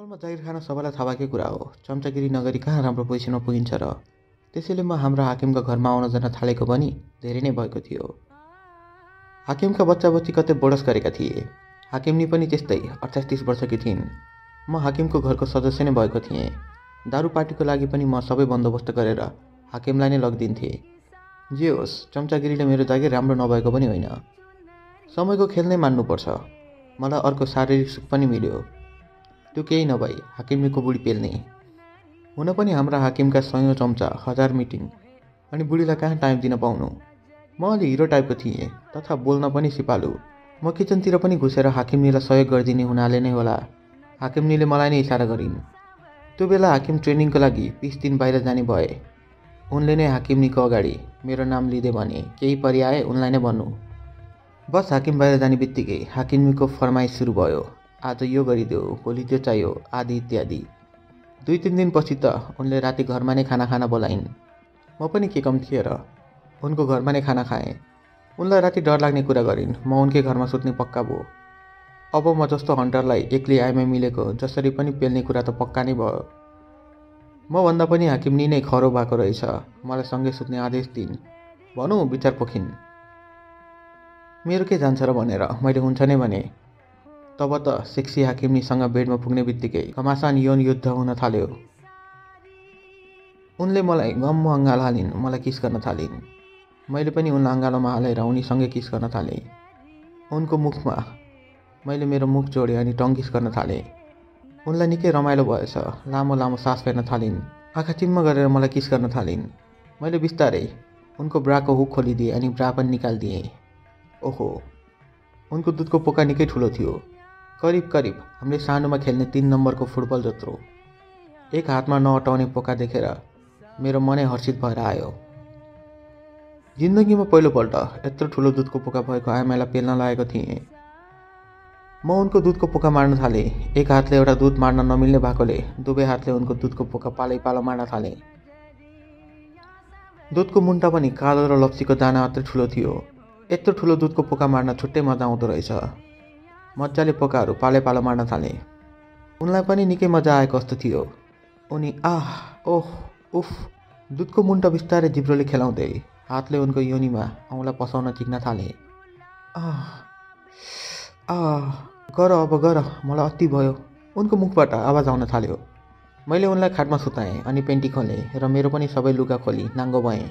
नेपालमा जागिर खान सबैलाई थाहा भएकै कुरा हो। चम्चागिरी नगरी कहाँ राम्रो पोजिसनमा पुगिन्छ र? त्यसैले म हाम्रो हाकिमका घरमा आउन जान थालेको पनि धेरै नै भएको थियो। हाकिमका बच्चा बच्ची कतै बोडस गरेका थिए। हाकिमनी पनि त्यस्तै अठाइस तिस वर्षकी थिइन्। म हाकिमको घरको सदस्य नै भएको थिएँ। दारू पार्टीको लागि पनि म सबै बन्दोबस्त गरेर हाकिमलाई नै लगिदिन्थेँ। जे होस् चम्चागिरीले मेरो जागिर राम्रो नभएको पनि होइन। समयको खेल नै मान्नुपर्छ। मलाई अर्को शारीरिक सुख पनि मिल्यो। त्यो केही नभई हाकिमनीको बुढी पेल्ने। हुन पनि हाम्रा हाकिमका सयौँ चम्चा हजार मिटिङ। अनि बुढीलाई कहाँ टाइम दिन पाउनु? म अलि हिरो टाइपको थिएँ तथा बोल्न पनि सिपालु। म किचनतिर पनि घुसेर हाकिमनीलाई सहयोग गरिदिने हुनाले नै होला। हाकिमनीले मलाई नै इसारा गरिन्। त्यो बेला हाकिम ट्रेनिङको लागि बिस दिन बाहिर जाने भए। उनले नै हाकिमनीको अगाडि मेरो नाम लिँदै भने केही परिआए उनलाई नै भन्नु। बस हाकिम बाहिर जाने बित्तिकै हाकिमनीको फरमाइस सुरु भयो। आज यो गरिदेऊ भोलि त्यो चाहियो आदि इत्यादि। दुई तिन दिनपछि त उनले राति घरमा नै खाना खान बोलाइन्। म पनि के कम थिएँ र? उनको घरमा नै खाना खाएँ। उनलाई राति डर लाग्ने कुरा गरिन्। म उनकै घरमा सुत्ने पक्का भयो अब म जस्तो हन्टरलाई एक्लै आइमा मिलेको जसरी पनि पेल्ने कुरा त पक्का नै भयो। मभन्दा पनि हाकिमनी नै खरो भएको रहेछ। मलाई सँगै सुत्ने आदेश दिन्। भनौँ विचार पोखिन्। मेरो के जान्छ र भनेर? मैले हुन्छ नै भने। तब त सेक्सी हाकिमनीसँग बेडमा पुग्ने बित्तिकै घमासान यौन युद्ध हुन थाल्यो। उनले मलाई गम्म अँगालो हालिन् मलाई किस गर्न थालिन्? मैले पनि उनलाई अँगालोमा हालेर उनीसँगै किस गर्न थालेँ। उनको मुखमा मैले मेरो मुख जोडेँ अनि टङ्किस गर्न थालेँ। उनलाई निकै रमाइलो भएछ लामो लामो सास फेर्न थालिन् आँखा चिम्म गरेर मलाई किस गर्न थालिन्? मैले बिस्तारै उनको ब्राको हुक खोलिदिएँ अनि ब्रा पनि निकालिदिएँ। ओहो उनको दुधको पोका निकै ठुलो थियो। करिब करिब हामीले सानोमा खेल्ने तिन नम्बरको फुटबल जत्रो एक हातमा नअटाउने पोका देखेर मेरो मनै हर्षित भएर आयो। जिन्दगीमा पहिलोपल्ट यत्रो ठुलो दुधको पोका भएको आमालाई पेल्न लागेको थिएँ। म उनको दुधको पोका मार्न थालेँ। एक हातले एउटा दुध मार्न नमिल्ने भएकोले दुवै हातले उनको दुधको पोका पालै पालो मार्न थालेँ। दुधको मुन्टा पनि कालो र लप्सीको दाना मात्रै ठुलो थियो। यत्रो ठुलो दुधको पोका मार्न छुट्टै मजा आउँदो रहेछ। मजाले पोकाहरू पाले पालो मार्न थालेँ। उनलाई पनि निकै मजा आएको जस्तो थियो। उनी आह ओह उफ दुधको मुन्टा बिस्तारै जिब्रोले खेलाउँदै हातले उनको योनीमा औँला पसाउन चिक्न थाले। आह आह गर अब गर मलाई अति भयो। उनको मुखबाट आवाज आउन थाल्यो। मैले उनलाई खाटमा सुताएँ अनि पेन्टी खोलेँ र मेरो पनि सबै लुगा खोली नाङ्गो भएँ।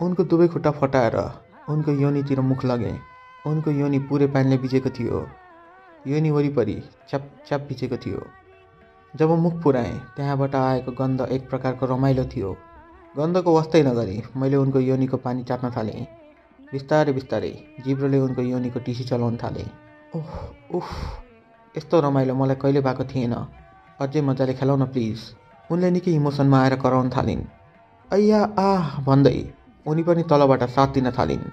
उनको दुवै खुट्टा फटाएर उनको योनीतिर मुख लगेँ। उनको योनी पुरै पानीले भिजेको थियो। योनी वरिपरि च्याप च्याप भिजेको थियो। जब मुख पुऱ्याएँ त्यहाँबाट आएको गन्ध एक प्रकारको रमाइलो थियो। गन्धको वास्तै नगरी मैले उनको योनीको पानी चाट्न थालेँ। बिस्तारै बिस्तारै जिब्रोले उनको योनीको टिसी चलाउन थालेँ। ओह उफ यस्तो रमाइलो मलाई कहिले भएको थिएन। अझै मजाले खेलाउन प्लिज। उनले निकै इमोसनमा आएर कराउन थालिन्। अय्या आह भन्दै उनी पनि तलबाट साथ दिन थालिन्।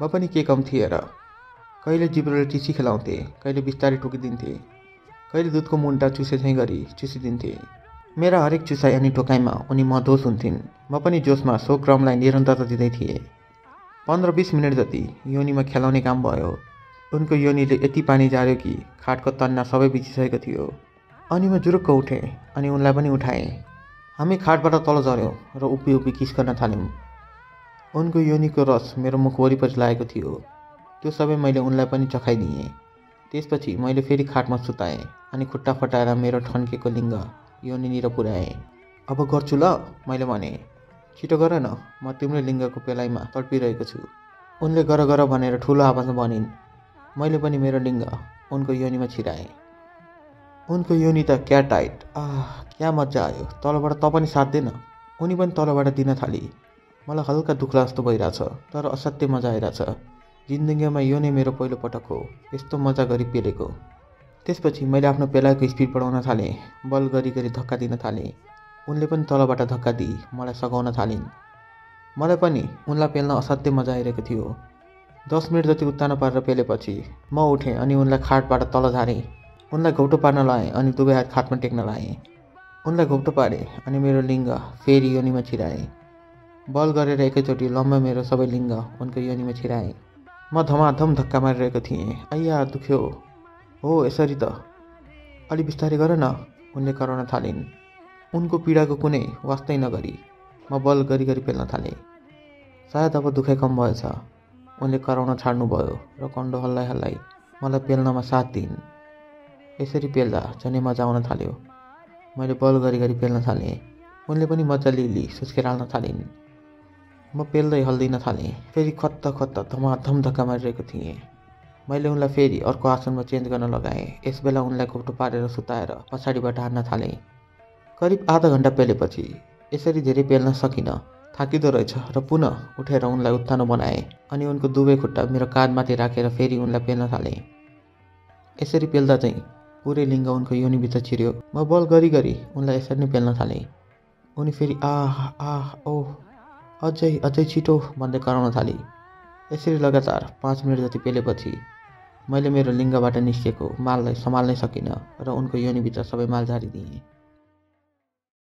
म पनि के कम थिएँ र कहिले जिब्रोले टिसी खेलाउँथे कहिले बिस्तारै टोकिदिन्थे कहिले दुधको मुन्टा चुसे झैँ गरी चुसिदिन्थे। मेरा हरेक चुसाइ अनि टोकाइमा उनी मधोस हुन्थिन्। म पनि जोसमा सो क्रमलाई निरन्तरता दिँदै थिएँ। पन्ध्र बिस मिनट जति योनीमा खेलाउने काम भयो उनको योनीले यति पानी झार्यो कि खाटको तन्ना सबै बिचिसकेको थियो। अनि म जुरुक्क उठेँ अनि उनलाई पनि उठाएँ। हामी खाटबाट तल झऱ्यौँ र उभि किस गर्न थाल्यौँ। उनको योनीको रस मेरो मुख वरिपरि लागेको थियो। त्यो सबै मैले उनलाई पनि चखाइदिएँ। त्यसपछि मैले फेरि खाटमा सुताएँ अनि खुट्टा फटाएर मेरो ठन्केको लिङ्ग योनिनिर पुऱ्याएँ। अब गर्छु ल मैले भने। छिटो गर न म तिम्रो लिङ्गको पेलाइमा तडपिरहेको छु उनले गर गर भनेर ठुलो आवाजमा भनिन्। मैले पनि मेरो लिङ्ग उनको योनीमा छिराएँ। उनको योनी त क्या टाइट। आह क्या मजा आयो। तलबाट त पनि साध्दैन। उनी पनि तलबाट दिन थाली। मलाई हल्का दुख्ला जस्तो भइरहेछ तर असाध्यै मजा आइरहेछ। जिन्दगीमा यो नै मेरो पहिलो पटक हो। यस्तो मजा गरी पेलेको। त्यसपछि मैले आफ्नो पेलाको स्पिड बढाउन थालेँ बल गरी गरी धक्का दिन थालेँ। उनले पनि तलबाट धक्का दिई मलाई सघाउन थालिन्। मलाई पनि उनलाई पेल्न असाध्यै मजा आइरहेको थियो। दस मिनट जति उत्तानो पारेर पेलेपछि म उठेँ अनि उनलाई खाटबाट तल झारेँ। उनलाई घौटो पार्न लाएँ अनि दुवै हात खाटमा टेक्न लाएँ। उनलाई घौटो पारेँ अनि मेरो लिङ्ग फेरि योनीमा छिराएँ। बल गरेर एकैचोटि लम्बा मेरो सबै लिङ्ग उनको योनीमा छिराएँ। म धमाधम धक्का मारिरहेको थिएँ। अय्या दुख्यो। हो यसरी त। अलि बिस्तारै गर न उनले कराउन थालिन्। उनको पीडाको कुनै वास्तै नगरी म बल गरी गरी पेल्न थालेँ। सायद अब दुखाइ कम भएछ। उनले कराउन छाड्नुभयो र कन्डो हल्लाइ हल्लाइ मलाई पेल्नमा साथ दिइन्। यसरी पेल्दा झनै मजा आउन थाल्यो। मैले बल गरी गरी पेल्न थालेँ। उनले पनि मजाले लिई सुस्केर हाल्न थालिन्। म पेल्दै हल्दिन थालेँ। फेरि खत्त खत्त धमाधम धक्का मारिरहेको थिएँ। मैले उनलाई फेरि अर्को आसनमा चेन्ज गर्न लगाएँ। यस बेला उनलाई घोप्टो पारेर सुताएर पछाडिबाट हान्न थालेँ। करिब आधा घन्टा पेलेपछि यसरी धेरै पेल्न सकिनँ थाकिँदो रहेछ र पुनः उठेर उनलाई उत्तानो बनाएँ अनि उनको दुवै खुट्टा मेरो काँधमाथि राखेर फेरि उनलाई पेल्न थालेँ। यसरी पेल्दा चाहिँ पुरै लिङ्ग उनको योनिभित्र छिर्यो। म बल गरी गरी उनलाई यसरी नै पेल्न थालेँ। उनी फेरि आह आह ओह अझै अझै छिटो भन्दै कराउन थाली। यसरी लगातार पाँच मिनट जति पेलेपछि मैले मेरो लिङ्गबाट निस्केको माललाई सम्हाल्नै सकिनँ र उनको योनिभित्र सबै माल झारिदिएँ।